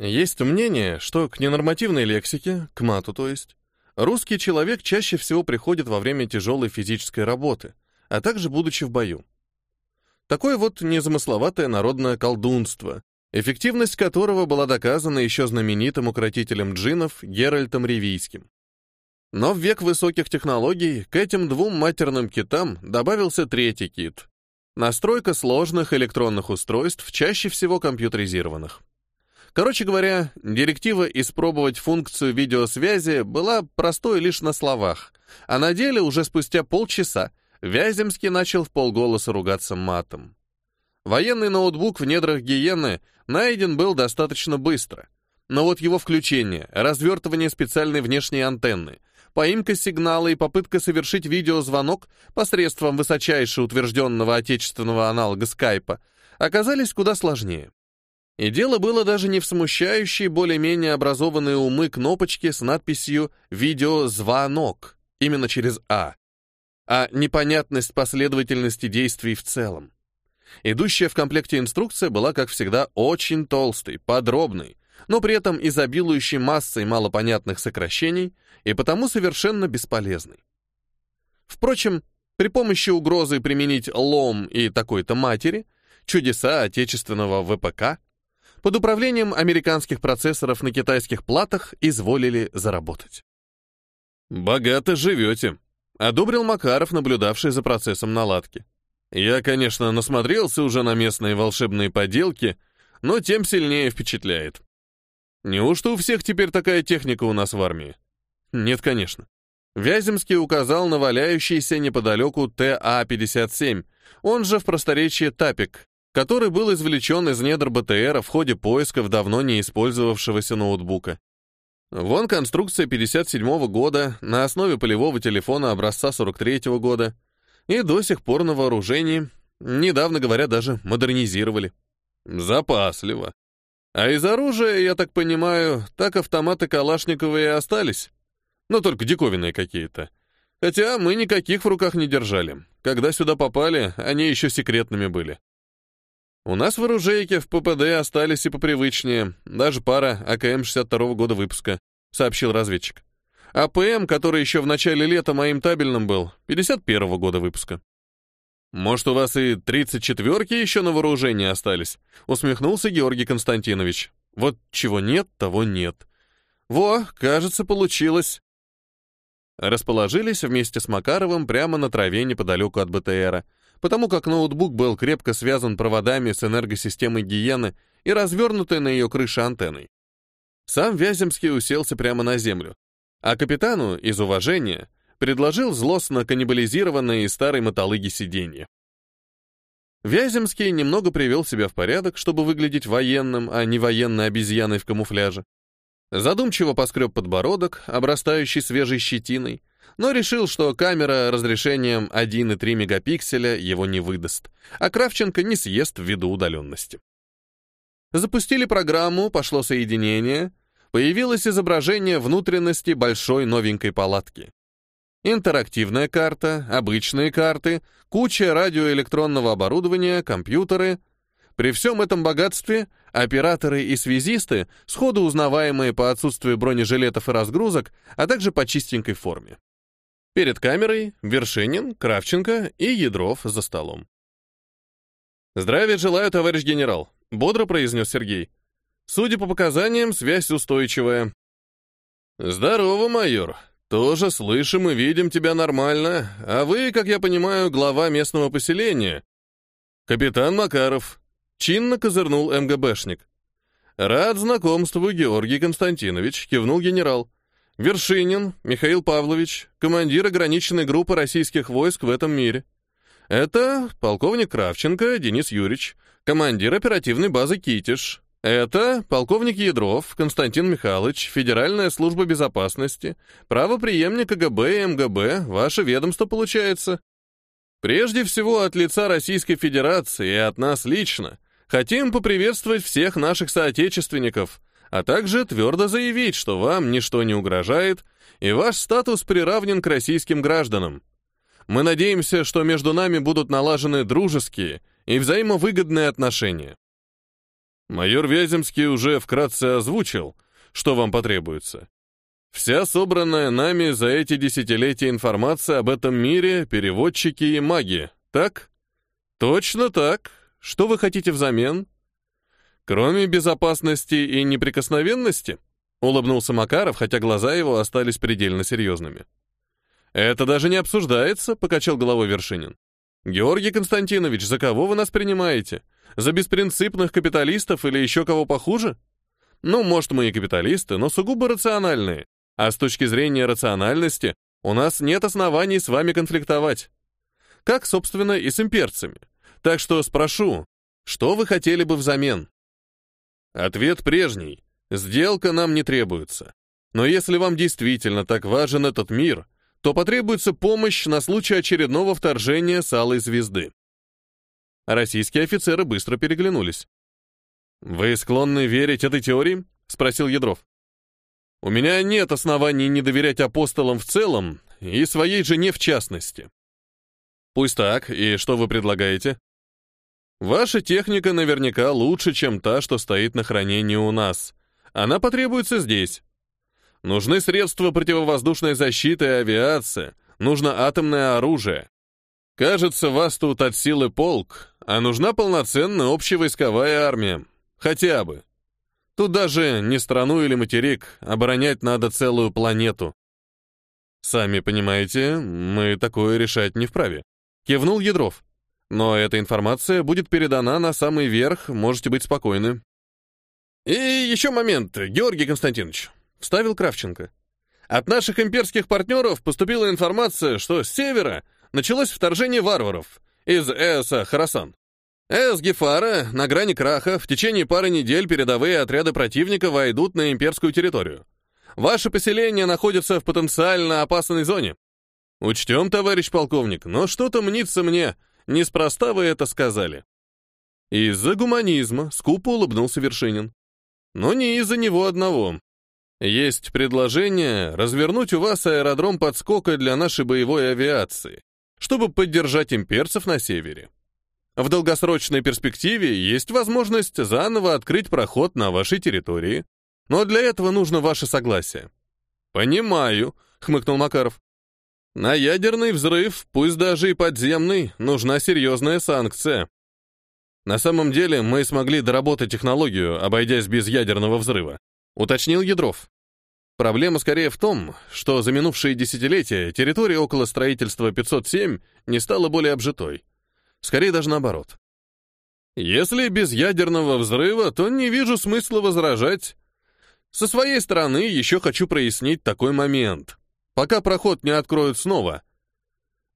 Есть мнение, что к ненормативной лексике, к мату то есть, русский человек чаще всего приходит во время тяжелой физической работы, а также будучи в бою. Такое вот незамысловатое народное колдунство, эффективность которого была доказана еще знаменитым укротителем джинов Геральтом Ревийским. Но в век высоких технологий к этим двум матерным китам добавился третий кит — настройка сложных электронных устройств, чаще всего компьютеризированных. Короче говоря, директива испробовать функцию видеосвязи была простой лишь на словах, а на деле уже спустя полчаса Вяземский начал в полголоса ругаться матом. Военный ноутбук в недрах гиены найден был достаточно быстро, но вот его включение, развертывание специальной внешней антенны, поимка сигнала и попытка совершить видеозвонок посредством высочайше утвержденного отечественного аналога скайпа оказались куда сложнее. И дело было даже не в смущающей более-менее образованные умы кнопочке с надписью «Видеозвонок» именно через «А», а непонятность последовательности действий в целом. Идущая в комплекте инструкция была, как всегда, очень толстой, подробной, но при этом изобилующей массой малопонятных сокращений и потому совершенно бесполезной. Впрочем, при помощи угрозы применить лом и такой-то матери, чудеса отечественного ВПК под управлением американских процессоров на китайских платах изволили заработать. «Богато живете», — одобрил Макаров, наблюдавший за процессом наладки. «Я, конечно, насмотрелся уже на местные волшебные поделки, но тем сильнее впечатляет. Неужто у всех теперь такая техника у нас в армии? Нет, конечно. Вяземский указал на валяющийся неподалеку ТА-57, он же в просторечии ТАПИК, который был извлечен из недр БТРа в ходе поисков давно не использовавшегося ноутбука. Вон конструкция 57 -го года на основе полевого телефона образца 43 -го года. И до сих пор на вооружении, недавно говоря, даже модернизировали. Запасливо. А из оружия, я так понимаю, так автоматы Калашникова и остались. Но только диковинные какие-то. Хотя мы никаких в руках не держали. Когда сюда попали, они еще секретными были. У нас в оружейке в ППД остались и попривычнее, даже пара АКМ 62 года выпуска, сообщил разведчик. А ПМ, который еще в начале лета моим табельным был, 51 -го года выпуска. Может, у вас и 34-ки еще на вооружении остались? Усмехнулся Георгий Константинович. Вот чего нет, того нет. Во, кажется, получилось. Расположились вместе с Макаровым прямо на траве неподалеку от БТРа, потому как ноутбук был крепко связан проводами с энергосистемой гиены и развернутой на ее крыше антенной. Сам Вяземский уселся прямо на землю, а капитану, из уважения, предложил злостно каннибализированное из старой мотолыги сиденье. Вяземский немного привел себя в порядок, чтобы выглядеть военным, а не военной обезьяной в камуфляже. Задумчиво поскреб подбородок, обрастающий свежей щетиной, но решил, что камера разрешением 1,3 мегапикселя его не выдаст, а Кравченко не съест ввиду удаленности. Запустили программу, пошло соединение, появилось изображение внутренности большой новенькой палатки. Интерактивная карта, обычные карты, куча радиоэлектронного оборудования, компьютеры. При всем этом богатстве операторы и связисты, сходу узнаваемые по отсутствию бронежилетов и разгрузок, а также по чистенькой форме. Перед камерой Вершинин, Кравченко и Ядров за столом. «Здравия желаю, товарищ генерал», — бодро произнес Сергей. «Судя по показаниям, связь устойчивая». «Здорово, майор. Тоже слышим и видим тебя нормально. А вы, как я понимаю, глава местного поселения». «Капитан Макаров», — чинно козырнул МГБшник. «Рад знакомству, Георгий Константинович», — кивнул генерал. Вершинин Михаил Павлович, командир ограниченной группы российских войск в этом мире. Это полковник Кравченко Денис Юрьевич, командир оперативной базы «Китиш». Это полковник Ядров Константин Михайлович, Федеральная служба безопасности, правоприемник КГБ и МГБ, ваше ведомство получается. Прежде всего, от лица Российской Федерации и от нас лично хотим поприветствовать всех наших соотечественников – а также твердо заявить, что вам ничто не угрожает, и ваш статус приравнен к российским гражданам. Мы надеемся, что между нами будут налажены дружеские и взаимовыгодные отношения. Майор Вяземский уже вкратце озвучил, что вам потребуется. Вся собранная нами за эти десятилетия информация об этом мире, переводчики и маги, так? Точно так. Что вы хотите взамен? Кроме безопасности и неприкосновенности? Улыбнулся Макаров, хотя глаза его остались предельно серьезными. Это даже не обсуждается, покачал головой Вершинин. Георгий Константинович, за кого вы нас принимаете? За беспринципных капиталистов или еще кого похуже? Ну, может, мы и капиталисты, но сугубо рациональные. А с точки зрения рациональности у нас нет оснований с вами конфликтовать. Как, собственно, и с имперцами. Так что спрошу, что вы хотели бы взамен? Ответ прежний. Сделка нам не требуется. Но если вам действительно так важен этот мир, то потребуется помощь на случай очередного вторжения с Алой Звезды. Российские офицеры быстро переглянулись. «Вы склонны верить этой теории?» — спросил Ядров. «У меня нет оснований не доверять апостолам в целом и своей жене в частности». «Пусть так, и что вы предлагаете?» «Ваша техника наверняка лучше, чем та, что стоит на хранении у нас. Она потребуется здесь. Нужны средства противовоздушной защиты и авиация, нужно атомное оружие. Кажется, вас тут от силы полк, а нужна полноценная общевойсковая армия. Хотя бы. Тут даже не страну или материк, оборонять надо целую планету. Сами понимаете, мы такое решать не вправе. Кивнул Ядров. Но эта информация будет передана на самый верх, можете быть спокойны. И еще момент, Георгий Константинович. Вставил Кравченко. От наших имперских партнеров поступила информация, что с севера началось вторжение варваров из ЭСа Харасан. Эс Гефара на грани краха, в течение пары недель передовые отряды противника войдут на имперскую территорию. Ваше поселение находится в потенциально опасной зоне. Учтем, товарищ полковник, но что-то мнится мне, неспроста вы это сказали. Из-за гуманизма скупо улыбнулся Вершинин. Но не из-за него одного. Есть предложение развернуть у вас аэродром подскока для нашей боевой авиации, чтобы поддержать имперцев на севере. В долгосрочной перспективе есть возможность заново открыть проход на вашей территории, но для этого нужно ваше согласие. Понимаю, хмыкнул Макаров. На ядерный взрыв, пусть даже и подземный, нужна серьезная санкция. На самом деле мы смогли доработать технологию, обойдясь без ядерного взрыва уточнил Ядров. Проблема скорее в том, что за минувшие десятилетия территория около строительства 507 не стала более обжитой. Скорее даже наоборот. Если без ядерного взрыва, то не вижу смысла возражать. Со своей стороны еще хочу прояснить такой момент. Пока проход не откроют снова.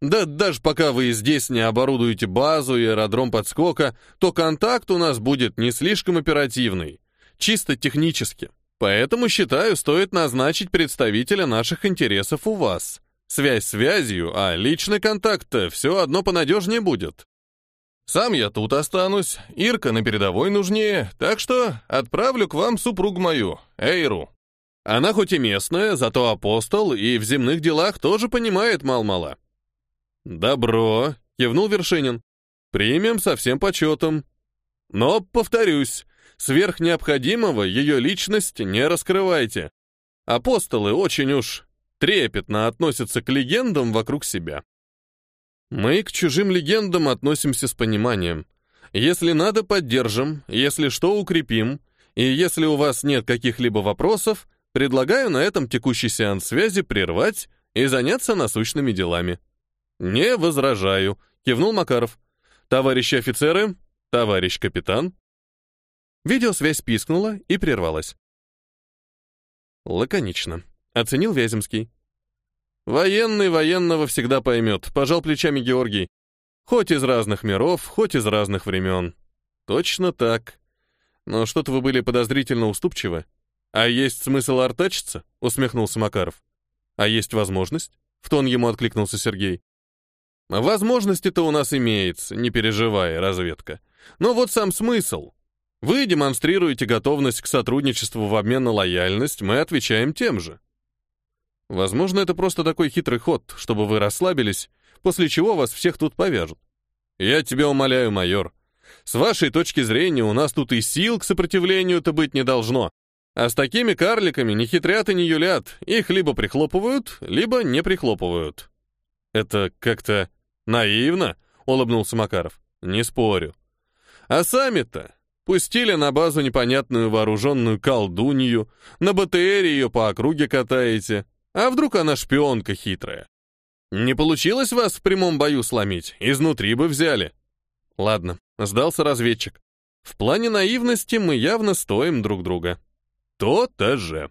Да даже пока вы здесь не оборудуете базу и аэродром подскока, то контакт у нас будет не слишком оперативный, чисто технически. Поэтому, считаю, стоит назначить представителя наших интересов у вас. Связь связью, а личный контакт все одно понадежнее будет. Сам я тут останусь, Ирка на передовой нужнее, так что отправлю к вам супругу мою, Эйру. Она хоть и местная, зато апостол, и в земных делах тоже понимает мал-мало. «Добро», — кивнул Вершинин. «Примем со всем почетом. Но, повторюсь, Сверх необходимого ее личность не раскрывайте. Апостолы очень уж трепетно относятся к легендам вокруг себя. Мы к чужим легендам относимся с пониманием. Если надо, поддержим, если что, укрепим, и если у вас нет каких-либо вопросов, предлагаю на этом текущий сеанс связи прервать и заняться насущными делами. Не возражаю, кивнул Макаров. Товарищи офицеры, товарищ капитан, Видеосвязь пискнула и прервалась. Лаконично. Оценил Вяземский. Военный военного всегда поймет, пожал плечами Георгий. Хоть из разных миров, хоть из разных времен. Точно так. Но что-то вы были подозрительно уступчивы. А есть смысл артачиться? Усмехнулся Макаров. А есть возможность? В тон ему откликнулся Сергей. Возможности-то у нас имеется, не переживай, разведка. Но вот сам смысл. Вы демонстрируете готовность к сотрудничеству в обмен на лояльность, мы отвечаем тем же. Возможно, это просто такой хитрый ход, чтобы вы расслабились, после чего вас всех тут повяжут. Я тебя умоляю, майор, С вашей точки зрения, у нас тут и сил к сопротивлению-то быть не должно. А с такими карликами не хитрят и не юлят. Их либо прихлопывают, либо не прихлопывают. Это как-то наивно, улыбнулся Макаров. Не спорю. А сами-то пустили на базу непонятную вооруженную колдунью, на БТРе ее по округе катаете. А вдруг она шпионка хитрая? Не получилось вас в прямом бою сломить, изнутри бы взяли. Ладно, сдался разведчик. В плане наивности мы явно стоим друг друга. То-то же.